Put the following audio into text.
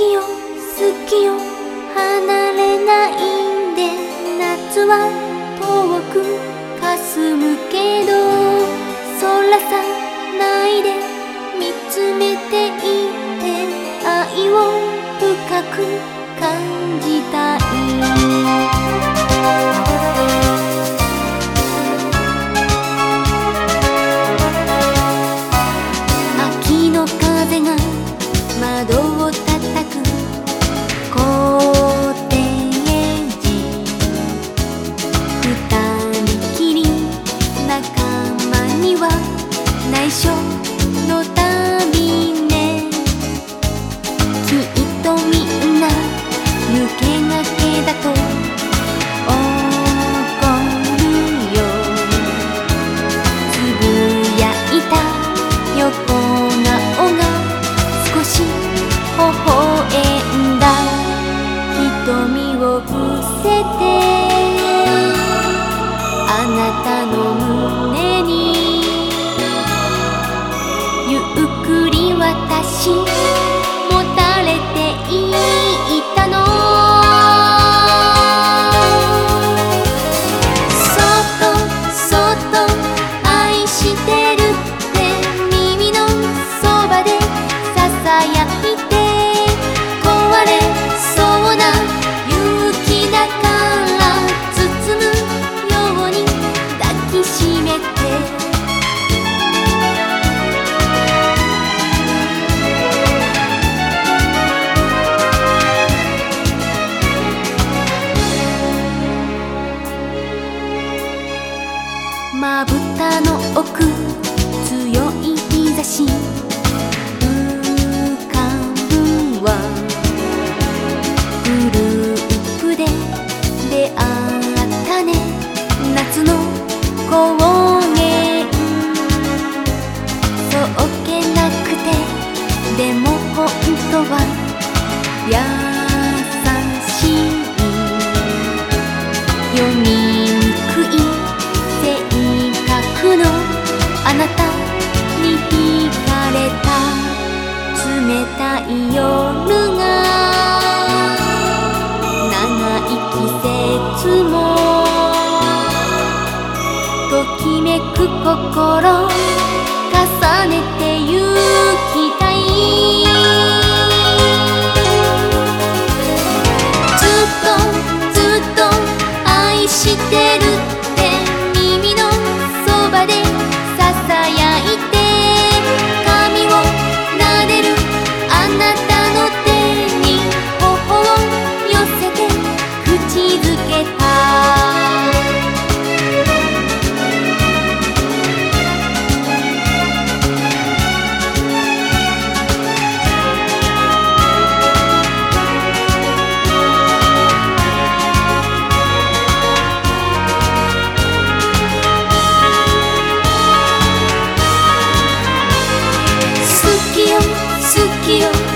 きよ好きよ離れないんで。夏は遠くかすむけど。Mama. まぶたの奥強い日差し。浮かぶはグループで出会ったね。夏の高原。そうけなくてでも本当は優しい。よにい夜が長い季節もときめく心 colegio